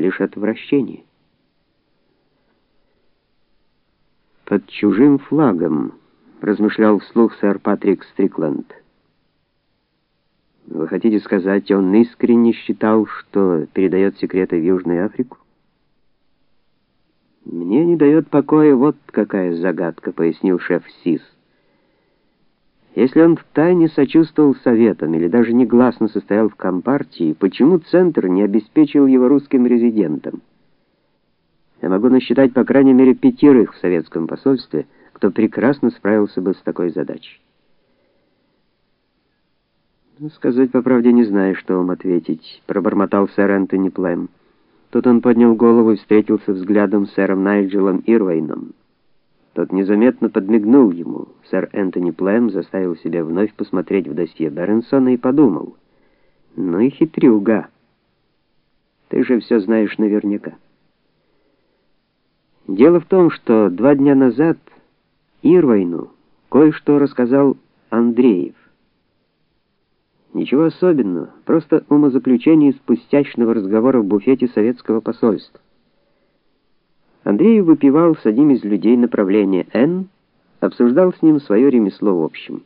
лишь отвращение. Под чужим флагом, размышлял вслух сэр Патрик Стрикленд. Вы хотите сказать, он искренне считал, что передает секреты в Южную Африку? Мне не дает покоя вот какая загадка, пояснил шеф СИС. Если он втайне сочувствовал советам или даже негласно состоял в компартии, почему центр не обеспечил его русским резидентом? Я могу насчитать по крайней мере пятерых в советском посольстве, кто прекрасно справился бы с такой задачей. Ну, сказать по правде не знаю, что вам ответить, пробормотал сэр Энтони Плэм. Тут он поднял голову и встретился взглядом с сэром Найджелом Ирвейном. Тот незаметно подмигнул ему. Сэр Энтони Плэм заставил себя вновь посмотреть в досье Бернсона и подумал: "Ну и хитрюга. Ты же все знаешь наверняка". Дело в том, что два дня назад Ирвайну кое-что рассказал Андреев. Ничего особенного, просто умозаключение из пустячного разговора в буфете советского посольства. Андрей выпивал с одним из людей направления Н, обсуждал с ним свое ремесло в общем.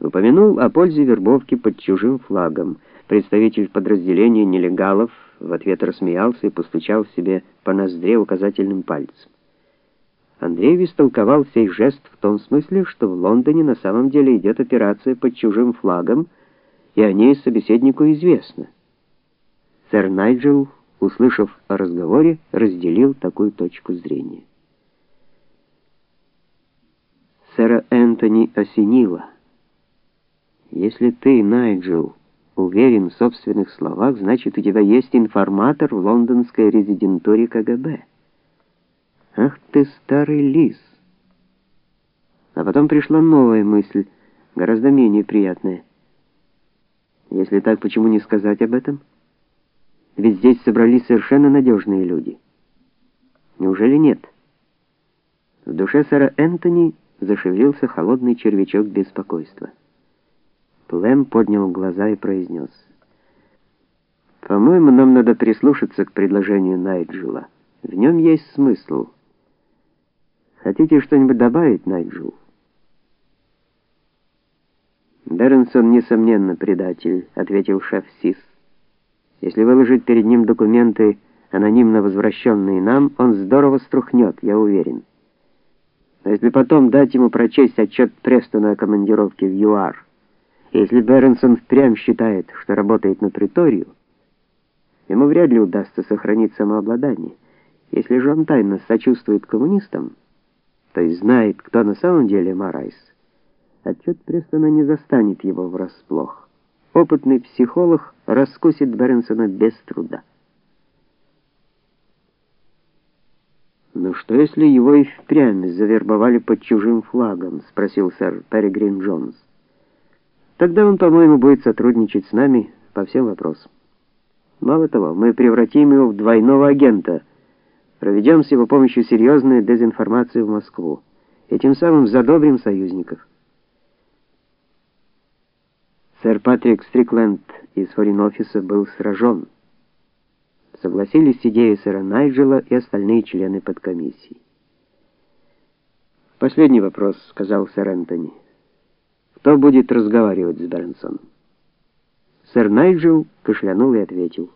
Упомянул о пользе вербовки под чужим флагом. Представитель подразделения нелегалов в ответ рассмеялся и постучал себе по ноздре указательным пальцем. Андрей истолковал сей жест в том смысле, что в Лондоне на самом деле идет операция под чужим флагом, и о ней собеседнику известно. Сэр Найджел услышав о разговоре, разделил такую точку зрения. Сэра Энтони осенило. Если ты, Найджел, уверен в собственных словах, значит, у тебя есть информатор в лондонской резидентуре КГБ. Ах ты старый лис. А потом пришла новая мысль, гораздо менее приятная. Если так, почему не сказать об этом? Ведь здесь собрались совершенно надежные люди. Неужели нет? В душе сэра Энтони зашевелился холодный червячок беспокойства. Плем поднял глаза и произнес. «По-моему, нам надо прислушаться к предложению Найджела. В нем есть смысл. Хотите что-нибудь добавить, Найджел?» «Бернсон, несомненно, предатель», — ответил шеф СИС. Если выложить перед ним документы, анонимно возвращенные нам, он здорово струхнет, я уверен. Но если потом дать ему прочесть отчет Престона о командировке в ЮАР, если Бернсон впрямь считает, что работает на Преторию, ему вряд ли удастся сохранить самообладание. Если же он тайно сочувствует коммунистам, то есть знает, кто на самом деле Марайс, отчет Престона не застанет его врасплох опытный психолог раскусит Бернсона без труда. «Ну что, если его и впрямь завербовали под чужим флагом?» — спросил сэр Перегрин Джонс. «Тогда он, по-моему, будет сотрудничать с нами по всем вопросам. Мало того, мы превратим его в двойного агента, проведем с его помощью серьезную дезинформацию в Москву и тем самым задобрим союзников». Сэр Патрик Стрикленд из форин-офиса был сражен. Согласились с идеей сэра Найджела и остальные члены подкомиссии. «Последний вопрос», — сказал сэр Энтони. «Кто будет разговаривать с Бернсоном?» Сэр Найджел кашлянул и ответил.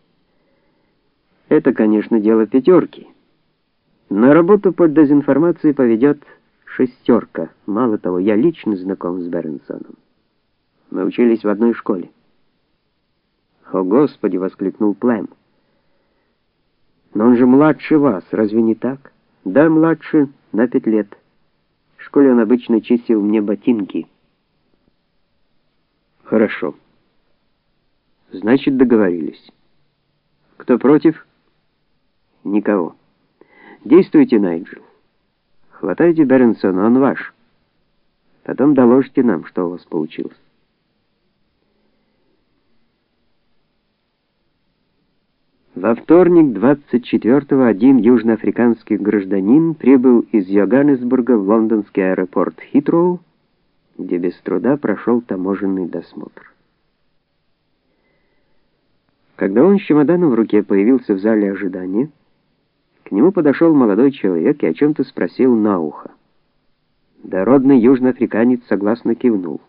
«Это, конечно, дело пятерки. На работу под дезинформацией поведет шестерка. Мало того, я лично знаком с Бернсоном. Мы учились в одной школе. «О, Господи!» — воскликнул Плэм. «Но он же младше вас, разве не так?» «Да, младше, на пять лет. В школе он обычно чистил мне ботинки». «Хорошо. Значит, договорились. Кто против?» «Никого. Действуйте, Найджел. Хватайте Бернсона, он ваш. Потом доложите нам, что у вас получилось». Во вторник 24-го один южноафриканский гражданин прибыл из Йоганнесбурга в лондонский аэропорт Хитроу, где без труда прошел таможенный досмотр. Когда он с чемоданом в руке появился в зале ожидания, к нему подошел молодой человек и о чем-то спросил на ухо. Дородный южноафриканец согласно кивнул.